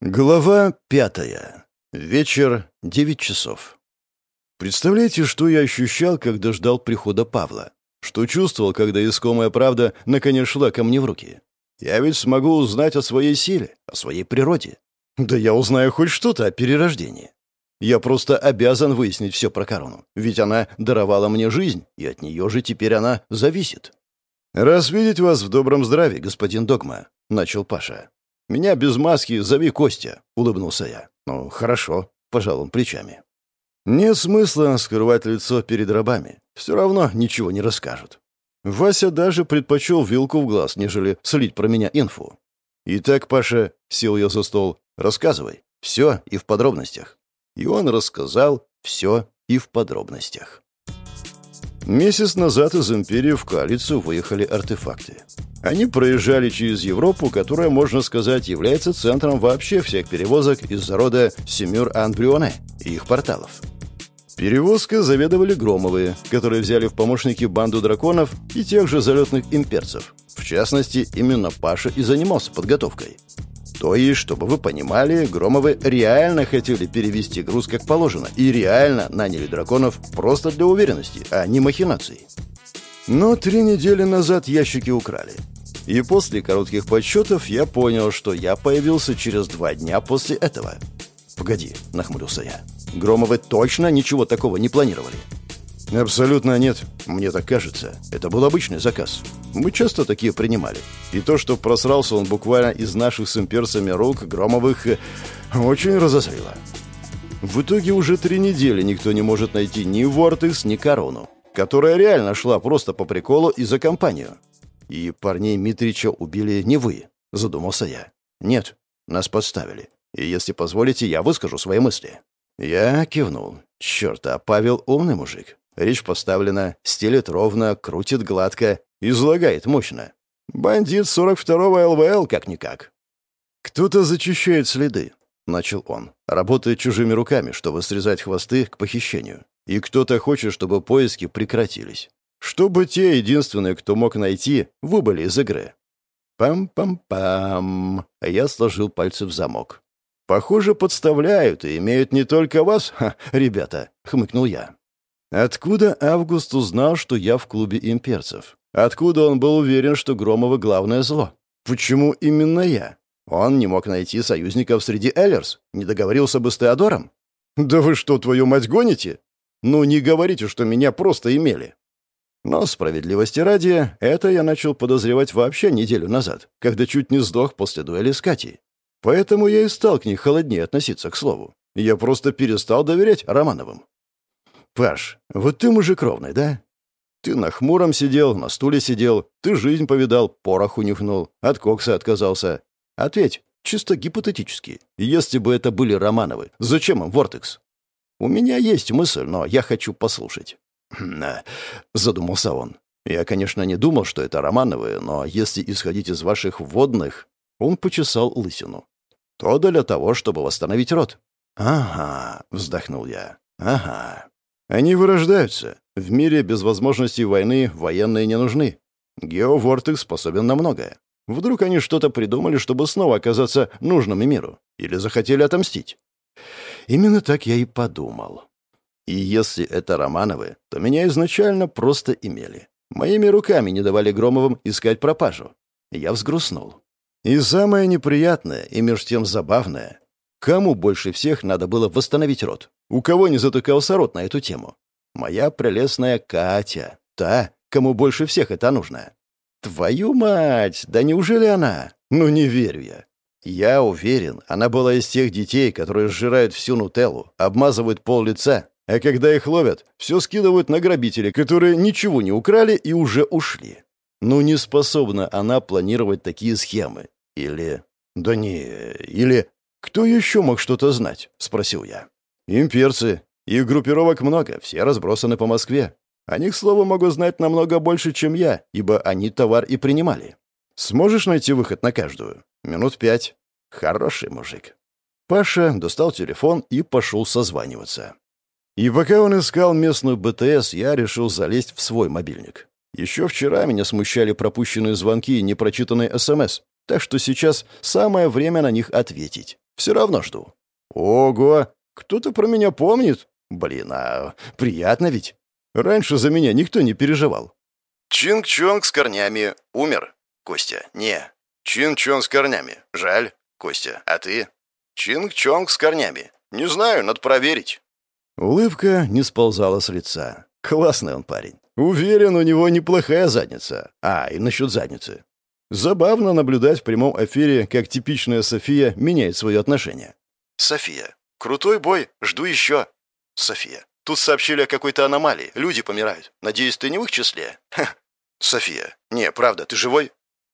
Глава пятая. Вечер, девять часов. Представляете, что я ощущал, когда ждал прихода Павла? Что чувствовал, когда искомая правда наконец шла ко мне в руки? Я ведь смогу узнать о своей силе, о своей природе. Да я узнаю хоть что-то о перерождении. Я просто обязан выяснить все про корону, ведь она даровала мне жизнь, и от нее же теперь она зависит. «Раз видеть вас в добром здравии, господин Догма», — начал Паша. «Меня без маски зови Костя», — улыбнулся я. «Ну, хорошо», — пожал он плечами. «Нет смысла скрывать лицо перед рабами. Все равно ничего не расскажут». Вася даже предпочел вилку в глаз, нежели слить про меня инфу. «Итак, Паша», — сел я за стол, — «рассказывай. Все и в подробностях». И он рассказал все и в подробностях. Месяц назад из Империи в коалицию выехали артефакты. Они проезжали через Европу, которая, можно сказать, является центром вообще всех перевозок из-за рода Семюр-Анбрионе и их порталов. Перевозкой заведовали Громовые, которые взяли в помощники банду драконов и тех же залетных имперцев. В частности, именно Паша и занимался подготовкой. То есть, чтобы вы понимали, Громовы реально хотели перевести груз как положено и реально наняли драконов просто для уверенности, а не махинаций. Но три недели назад ящики украли. И после коротких подсчетов я понял, что я появился через два дня после этого. «Погоди», — нахмурился я. «Громовы точно ничего такого не планировали?» «Абсолютно нет. Мне так кажется. Это был обычный заказ. Мы часто такие принимали. И то, что просрался он буквально из наших с имперцами рук, Громовых, э, очень разозлило. В итоге уже три недели никто не может найти ни Вортекс, ни Корону, которая реально шла просто по приколу и за компанию. «И парней Митрича убили не вы», — задумался я. «Нет, нас подставили. И если позволите, я выскажу свои мысли». Я кивнул. «Черт, а Павел умный мужик. Речь поставлена, стелет ровно, крутит гладко, излагает мощно. Бандит 42-го ЛВЛ как-никак». «Кто-то зачищает следы», — начал он. «Работает чужими руками, чтобы срезать хвосты к похищению. И кто-то хочет, чтобы поиски прекратились чтобы те, единственные, кто мог найти, выбыли из игры. Пам-пам-пам. А я сложил пальцы в замок. Похоже, подставляют и имеют не только вас, ха, ребята, хмыкнул я. Откуда Август узнал, что я в клубе имперцев? Откуда он был уверен, что Громова главное зло? Почему именно я? Он не мог найти союзников среди Эллерс? Не договорился бы с Теодором? Да вы что, твою мать, гоните? Ну, не говорите, что меня просто имели. Но, справедливости ради, это я начал подозревать вообще неделю назад, когда чуть не сдох после дуэли с Катей. Поэтому я и стал к ней холоднее относиться, к слову. Я просто перестал доверять Романовым. «Паш, вот ты мужик ровный, да? Ты на хмуром сидел, на стуле сидел, ты жизнь повидал, пороху нюхнул, от кокса отказался. Ответь, чисто гипотетически, если бы это были Романовы, зачем им Вортекс? У меня есть мысль, но я хочу послушать. задумался он. «Я, конечно, не думал, что это Романовы, но если исходить из ваших вводных...» Он почесал лысину. «То для того, чтобы восстановить род». «Ага», — вздохнул я. «Ага. Они вырождаются. В мире без возможности войны военные не нужны. Геовортекс способен на многое. Вдруг они что-то придумали, чтобы снова оказаться нужным миру? Или захотели отомстить?» Именно так я и подумал. И если это Романовы, то меня изначально просто имели. Моими руками не давали Громовым искать пропажу. Я взгрустнул. И самое неприятное, и между тем забавное, кому больше всех надо было восстановить род? У кого не затыкался рот на эту тему? Моя прелестная Катя, та, кому больше всех это нужно. Твою мать, да неужели она? Ну не верю я. Я уверен, она была из тех детей, которые сжирают всю нутеллу, обмазывают пол лица а когда их ловят, все скидывают на грабителей, которые ничего не украли и уже ушли. Ну, не способна она планировать такие схемы. Или... Да не... Или... Кто еще мог что-то знать? Спросил я. Имперцы. Их группировок много, все разбросаны по Москве. Они, к слову, могут знать намного больше, чем я, ибо они товар и принимали. Сможешь найти выход на каждую? Минут пять. Хороший мужик. Паша достал телефон и пошел созваниваться. И пока он искал местную БТС, я решил залезть в свой мобильник. Еще вчера меня смущали пропущенные звонки и непрочитанные СМС. Так что сейчас самое время на них ответить. Все равно жду. Ого! Кто-то про меня помнит? Блин, а приятно ведь. Раньше за меня никто не переживал. Чинг-чонг с корнями. Умер. Костя. Не. Чинг-чонг с корнями. Жаль. Костя. А ты? Чинг-чонг с корнями. Не знаю, надо проверить. Улыбка не сползала с лица. Классный он парень. Уверен, у него неплохая задница. А, и насчет задницы. Забавно наблюдать в прямом эфире, как типичная София меняет свое отношение. София. Крутой бой, жду еще. София. Тут сообщили о какой-то аномалии. Люди помирают. Надеюсь, ты не в их числе? Ха. София. Не, правда, ты живой?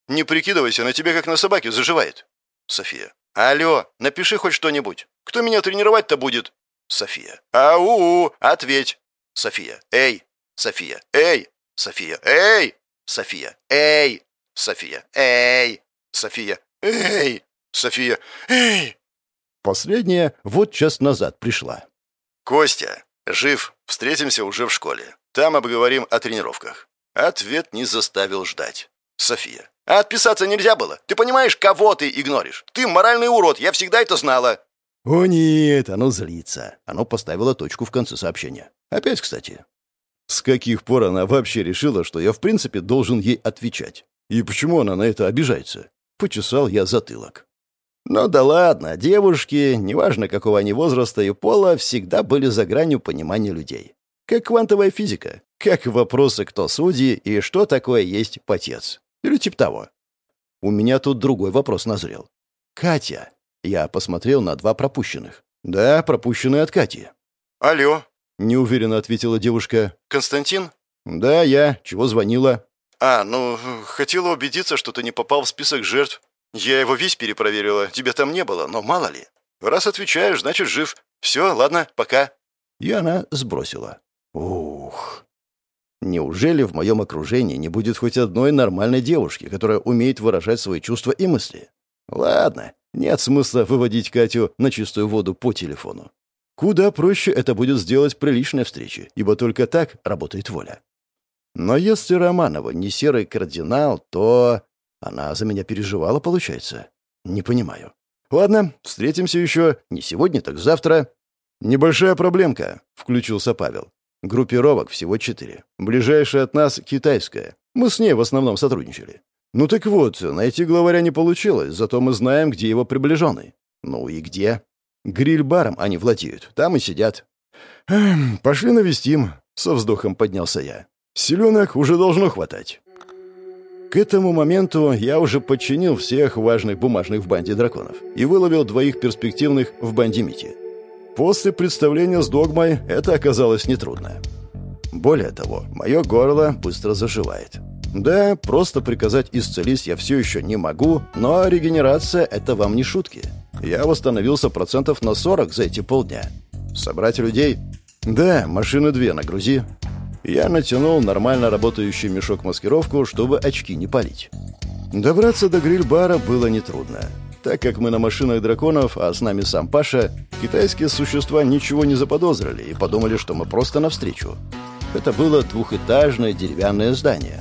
Не прикидывайся, на тебе как на собаке заживает. София. Алло, напиши хоть что-нибудь. Кто меня тренировать-то будет? София. Ау, ответь. София. Эй. София. Эй. София. Эй. София. Эй. София. Эй. София. Эй. София. Эй. Последняя вот час назад пришла. Костя. Жив. Встретимся уже в школе. Там обговорим о тренировках. Ответ не заставил ждать. София. А отписаться нельзя было. Ты понимаешь, кого ты игноришь? Ты моральный урод, я всегда это знала. О нет, оно злится. Оно поставило точку в конце сообщения. Опять, кстати. С каких пор она вообще решила, что я в принципе должен ей отвечать? И почему она на это обижается? Почесал я затылок. Ну да ладно, девушки, неважно какого они возраста и пола, всегда были за гранью понимания людей. Как квантовая физика, как вопросы «кто судьи» и «что такое есть потец». Или типа того. У меня тут другой вопрос назрел. Катя. Я посмотрел на два пропущенных. Да, пропущенные от Кати. «Алло», — неуверенно ответила девушка. «Константин?» «Да, я. Чего звонила?» «А, ну, хотела убедиться, что ты не попал в список жертв. Я его весь перепроверила. Тебя там не было, но мало ли. Раз отвечаешь, значит, жив. Все, ладно, пока». И она сбросила. «Ух, Неужели в моем окружении не будет хоть одной нормальной девушки, которая умеет выражать свои чувства и мысли? Ладно, нет смысла выводить Катю на чистую воду по телефону. Куда проще это будет сделать при личной встрече, ибо только так работает воля. Но если Романова не серый кардинал, то... Она за меня переживала, получается? Не понимаю. Ладно, встретимся еще. Не сегодня, так завтра. Небольшая проблемка, — включился Павел. Группировок всего четыре. Ближайшая от нас — китайская. Мы с ней в основном сотрудничали. Ну так вот, найти главаря не получилось, зато мы знаем, где его приближенный. Ну и где? Гриль-баром они владеют, там и сидят. Эм, пошли навестим, со вздохом поднялся я. Селенок уже должно хватать. К этому моменту я уже подчинил всех важных бумажных в банде драконов и выловил двоих перспективных в банде Мити. После представления с догмой это оказалось нетрудно. Более того, мое горло быстро заживает. Да, просто приказать исцелись я все еще не могу, но регенерация — это вам не шутки. Я восстановился процентов на 40 за эти полдня. Собрать людей? Да, машины две нагрузи. Я натянул нормально работающий мешок-маскировку, чтобы очки не палить. Добраться до гриль-бара было нетрудно. Так как мы на машинах драконов, а с нами сам Паша, китайские существа ничего не заподозрили и подумали, что мы просто навстречу. Это было двухэтажное деревянное здание.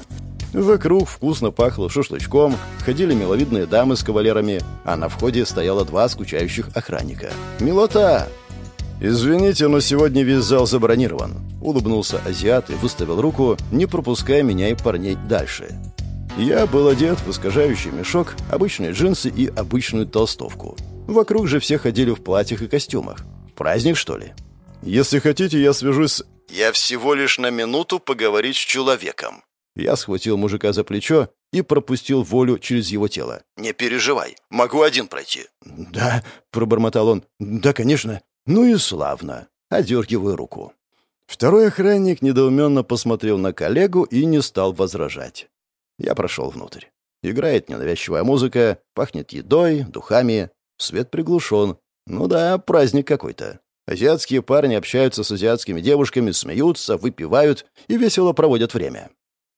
Вокруг вкусно пахло шашлычком, ходили миловидные дамы с кавалерами, а на входе стояло два скучающих охранника. «Милота!» «Извините, но сегодня весь зал забронирован», — улыбнулся азиат и выставил руку, не пропуская меня и парней дальше. Я был одет в искажающий мешок, обычные джинсы и обычную толстовку. Вокруг же все ходили в платьях и костюмах. Праздник, что ли? Если хотите, я свяжусь с... Я всего лишь на минуту поговорить с человеком. Я схватил мужика за плечо и пропустил волю через его тело. «Не переживай, могу один пройти». «Да», — пробормотал он. «Да, конечно». «Ну и славно». Одергиваю руку. Второй охранник недоуменно посмотрел на коллегу и не стал возражать. Я прошел внутрь. Играет ненавязчивая музыка, пахнет едой, духами, свет приглушен. Ну да, праздник какой-то. Азиатские парни общаются с азиатскими девушками, смеются, выпивают и весело проводят время.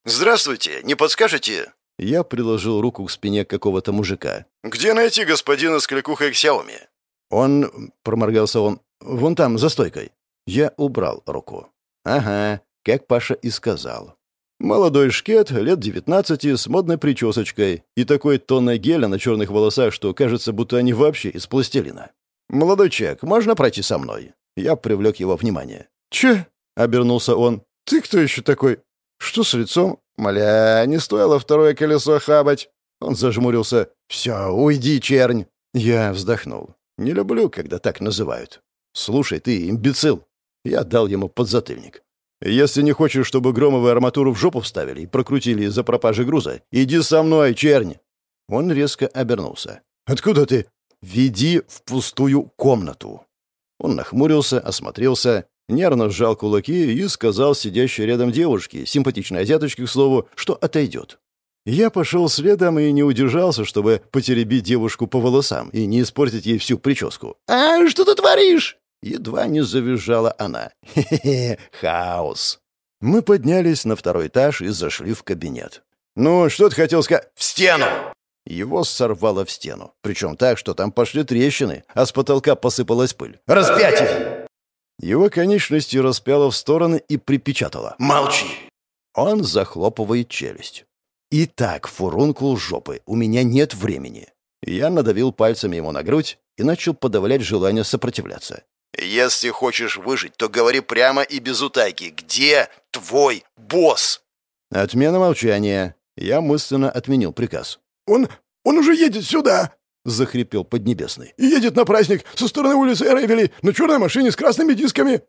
«Здравствуйте, не подскажете?» Я приложил руку к спине какого-то мужика. «Где найти господина с кликухой Xiaomi?» «Он...» — проморгался он. «Вон там, за стойкой». Я убрал руку. «Ага, как Паша и сказал. Молодой шкет, лет 19, с модной причесочкой и такой тонной геля на черных волосах, что кажется, будто они вообще из пластилина. «Молодой человек, можно пройти со мной?» Я привлек его внимание. «Че?» — обернулся он. «Ты кто еще такой?» «Что с лицом?» «Мля, не стоило второе колесо хабать!» Он зажмурился. «Все, уйди, чернь!» Я вздохнул. «Не люблю, когда так называют. Слушай, ты имбецил!» Я дал ему подзатыльник. «Если не хочешь, чтобы Громовы арматуру в жопу вставили и прокрутили из-за пропажи груза, иди со мной, чернь!» Он резко обернулся. «Откуда ты?» «Веди в пустую комнату!» Он нахмурился, осмотрелся, нервно сжал кулаки и сказал сидящей рядом девушке, симпатичной азиаточке, к слову, что отойдет. Я пошел следом и не удержался, чтобы потеребить девушку по волосам и не испортить ей всю прическу. «А что ты творишь?» Едва не завизжала она. «Хе-хе, хаос!» Мы поднялись на второй этаж и зашли в кабинет. «Ну, что ты хотел сказать?» «В стену!» Его сорвало в стену. Причем так, что там пошли трещины, а с потолка посыпалась пыль. «Распятие!» Его конечности распяло в стороны и припечатало. «Молчи!» Он захлопывает челюсть. «Итак, фурункул жопы, у меня нет времени». Я надавил пальцами ему на грудь и начал подавлять желание сопротивляться. «Если хочешь выжить, то говори прямо и без утайки. Где твой босс?» Отмена молчания. Я мысленно отменил приказ. «Он... он уже едет сюда!» — захрипел Поднебесный. «Едет на праздник со стороны улицы Эрейвели на черной машине с красными дисками!»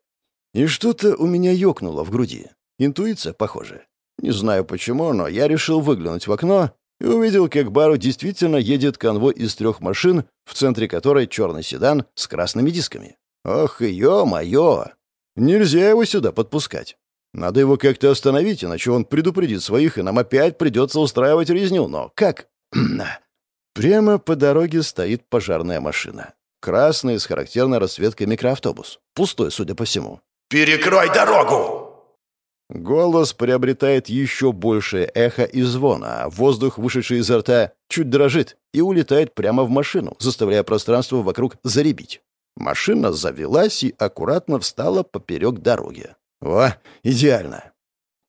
И что-то у меня ёкнуло в груди. Интуиция, похоже. Не знаю почему, но я решил выглянуть в окно и увидел, как к бару действительно едет конвой из трех машин, в центре которой черный седан с красными дисками. Ох, ё-моё! Нельзя его сюда подпускать. Надо его как-то остановить, иначе он предупредит своих, и нам опять придется устраивать резню. Но как? Прямо по дороге стоит пожарная машина. Красный, с характерной расцветкой микроавтобус. Пустой, судя по всему. «Перекрой дорогу!» Голос приобретает еще большее эхо и звона, а воздух, вышедший изо рта, чуть дрожит и улетает прямо в машину, заставляя пространство вокруг заребить. Машина завелась и аккуратно встала поперек дороги. О, идеально!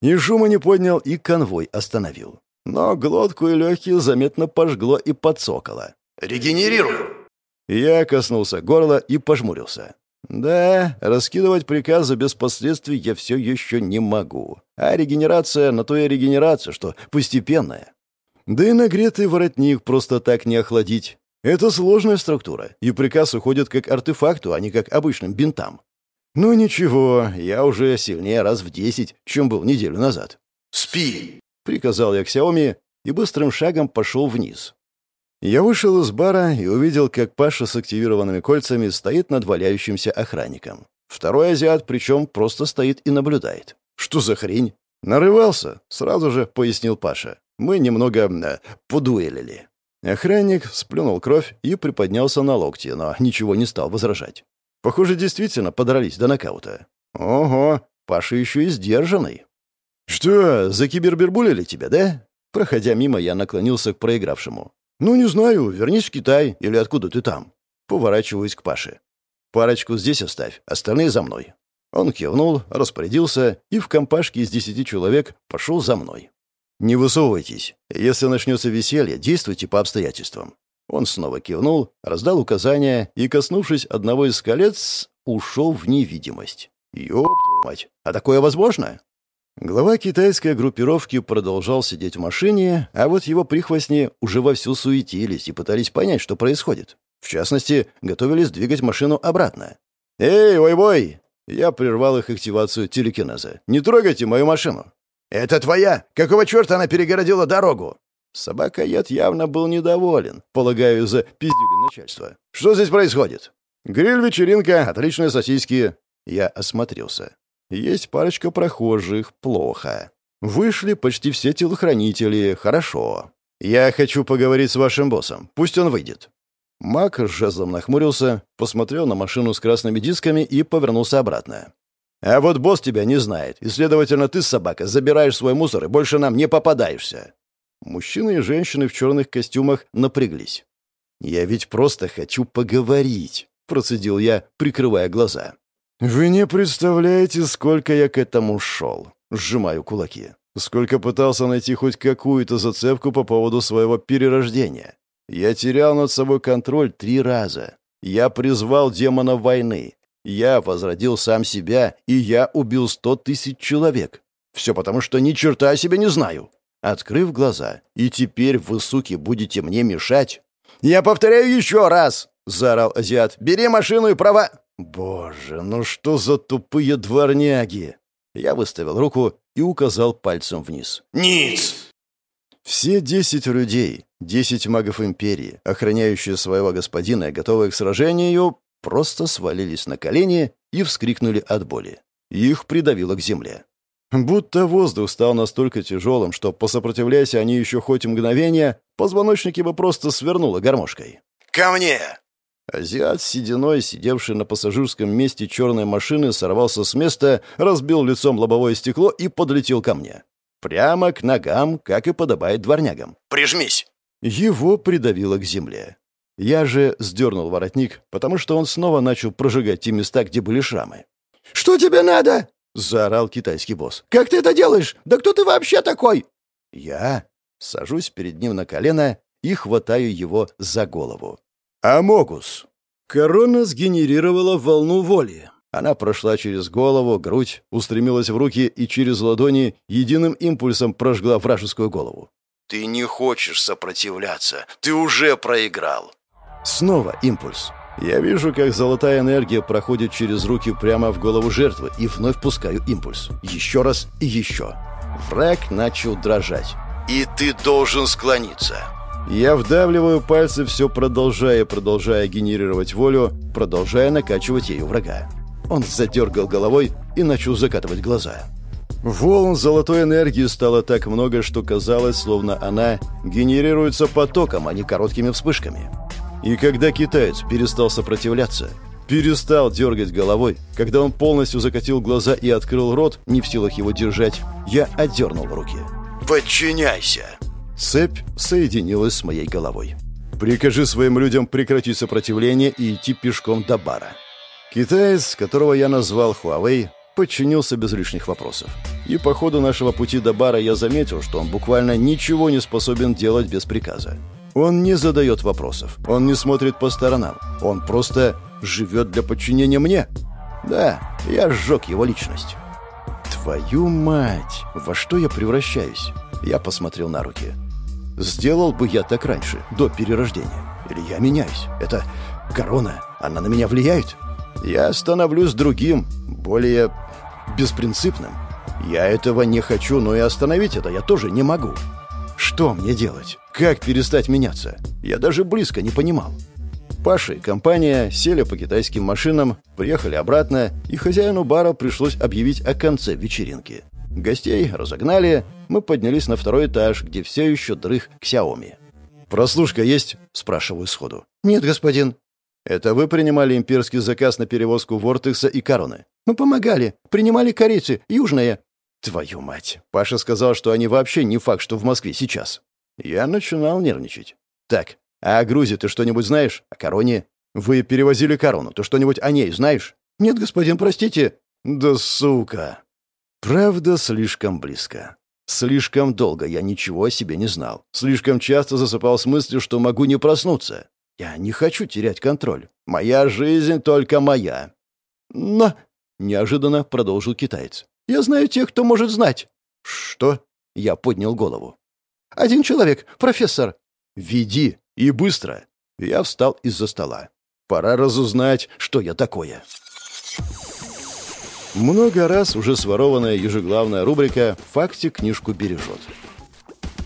И шума не поднял, и конвой остановил. Но глотку и легкие заметно пожгло и подсоколо. «Регенерирую!» Я коснулся горла и пожмурился. Да, раскидывать приказы без последствий я все еще не могу. А регенерация на то и регенерация, что постепенная. Да и нагретый воротник просто так не охладить. Это сложная структура, и приказ уходит как артефакту, а не как обычным бинтам. Ну ничего, я уже сильнее раз в десять, чем был неделю назад. «Спи!» — приказал я Xiaomi и быстрым шагом пошел вниз. Я вышел из бара и увидел, как Паша с активированными кольцами стоит над валяющимся охранником. Второй азиат, причем, просто стоит и наблюдает. «Что за хрень?» «Нарывался», — сразу же пояснил Паша. «Мы немного э, подуэлили». Охранник сплюнул кровь и приподнялся на локти, но ничего не стал возражать. Похоже, действительно подрались до нокаута. «Ого, Паша еще и сдержанный». «Что, закибербербулили тебя, да?» Проходя мимо, я наклонился к проигравшему. «Ну, не знаю, вернись в Китай, или откуда ты там?» Поворачиваюсь к Паше. «Парочку здесь оставь, остальные за мной». Он кивнул, распорядился и в компашке из десяти человек пошел за мной. «Не высовывайтесь. Если начнется веселье, действуйте по обстоятельствам». Он снова кивнул, раздал указания и, коснувшись одного из колец, ушел в невидимость. «Ёб твою мать! А такое возможно?» Глава китайской группировки продолжал сидеть в машине, а вот его прихвостни уже вовсю суетились и пытались понять, что происходит. В частности, готовились двигать машину обратно. «Эй, ой-бой!» Я прервал их активацию телекинеза. «Не трогайте мою машину!» «Это твоя? Какого черта она перегородила дорогу?» Собакоед явно был недоволен, полагаю, за пиздюли начальства. «Что здесь происходит?» «Гриль-вечеринка, отличные сосиски». Я осмотрелся. Есть парочка прохожих, плохо. Вышли почти все телохранители, хорошо. Я хочу поговорить с вашим боссом, пусть он выйдет. Мак жезлом нахмурился, посмотрел на машину с красными дисками и повернулся обратно. «А вот босс тебя не знает, и, следовательно, ты, собака, забираешь свой мусор и больше нам не попадаешься». Мужчины и женщины в черных костюмах напряглись. «Я ведь просто хочу поговорить», — процедил я, прикрывая глаза. «Вы не представляете, сколько я к этому шел!» — сжимаю кулаки. Сколько пытался найти хоть какую-то зацепку по поводу своего перерождения. Я терял над собой контроль три раза. Я призвал демона войны. Я возродил сам себя, и я убил сто тысяч человек. Все потому, что ни черта о себе не знаю. Открыв глаза, и теперь вы, суки, будете мне мешать? «Я повторяю еще раз!» — заорал азиат. «Бери машину и права...» «Боже, ну что за тупые дворняги!» Я выставил руку и указал пальцем вниз. «Ниц!» Все десять людей, десять магов Империи, охраняющие своего господина и готовые к сражению, просто свалились на колени и вскрикнули от боли. Их придавило к земле. Будто воздух стал настолько тяжелым, что, посопротивляясь они еще хоть мгновение, позвоночники бы просто свернуло гармошкой. «Ко мне!» Азиат с сединой, сидевший на пассажирском месте черной машины, сорвался с места, разбил лицом лобовое стекло и подлетел ко мне. Прямо к ногам, как и подобает дворнягам. «Прижмись!» Его придавило к земле. Я же сдернул воротник, потому что он снова начал прожигать те места, где были шрамы. «Что тебе надо?» — заорал китайский босс. «Как ты это делаешь? Да кто ты вообще такой?» Я сажусь перед ним на колено и хватаю его за голову. «Амогус!» Корона сгенерировала волну воли. Она прошла через голову, грудь, устремилась в руки и через ладони единым импульсом прожгла вражескую голову. «Ты не хочешь сопротивляться. Ты уже проиграл». Снова импульс. Я вижу, как золотая энергия проходит через руки прямо в голову жертвы и вновь пускаю импульс. Еще раз и еще. Враг начал дрожать. «И ты должен склониться». Я вдавливаю пальцы, все продолжая, продолжая генерировать волю, продолжая накачивать ею врага. Он задергал головой и начал закатывать глаза. Волн золотой энергии стало так много, что казалось, словно она генерируется потоком, а не короткими вспышками. И когда китаец перестал сопротивляться, перестал дергать головой, когда он полностью закатил глаза и открыл рот, не в силах его держать, я отдернул руки. «Подчиняйся!» Цепь соединилась с моей головой. «Прикажи своим людям прекратить сопротивление и идти пешком до бара». Китаец, которого я назвал Хуавей, подчинился без лишних вопросов. И по ходу нашего пути до бара я заметил, что он буквально ничего не способен делать без приказа. Он не задает вопросов, он не смотрит по сторонам, он просто живет для подчинения мне. Да, я сжег его личность. Твою мать, во что я превращаюсь? Я посмотрел на руки. Сделал бы я так раньше, до перерождения. Или я меняюсь? Это корона, она на меня влияет? Я становлюсь другим, более беспринципным. Я этого не хочу, но и остановить это я тоже не могу. Что мне делать? Как перестать меняться? Я даже близко не понимал. Паша и компания сели по китайским машинам, приехали обратно, и хозяину бара пришлось объявить о конце вечеринки. Гостей разогнали, мы поднялись на второй этаж, где все еще дрых Xiaomi. «Прослушка есть?» – спрашиваю сходу. «Нет, господин». «Это вы принимали имперский заказ на перевозку Вортекса и Короны?» «Мы помогали. Принимали корейцы, южные». «Твою мать!» Паша сказал, что они вообще не факт, что в Москве сейчас. Я начинал нервничать. «Так, а о Грузии ты что-нибудь знаешь? О Короне? Вы перевозили Корону. Ты что-нибудь о ней знаешь?» «Нет, господин, простите». «Да сука!» Правда, слишком близко. Слишком долго я ничего о себе не знал. Слишком часто засыпал с мыслью, что могу не проснуться. Я не хочу терять контроль. Моя жизнь только моя. Но... Неожиданно продолжил китаец. Я знаю тех, кто может знать. Что? Я поднял голову. Один человек, профессор. Веди. И быстро. Я встал из-за стола. Пора разузнать, что я такое. Много раз уже сворованная ежеглавная рубрика «В факте книжку бережет».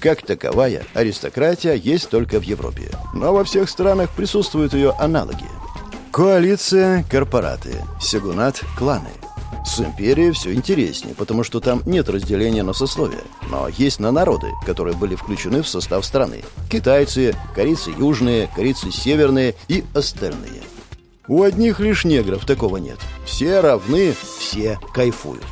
Как таковая, аристократия есть только в Европе, но во всех странах присутствуют ее аналоги. Коалиция – корпораты, сегунат – кланы. С империей все интереснее, потому что там нет разделения на сословия, но есть на народы, которые были включены в состав страны. Китайцы, корейцы южные, корейцы северные и остальные – у одних лишь негров такого нет. Все равны, все кайфуют.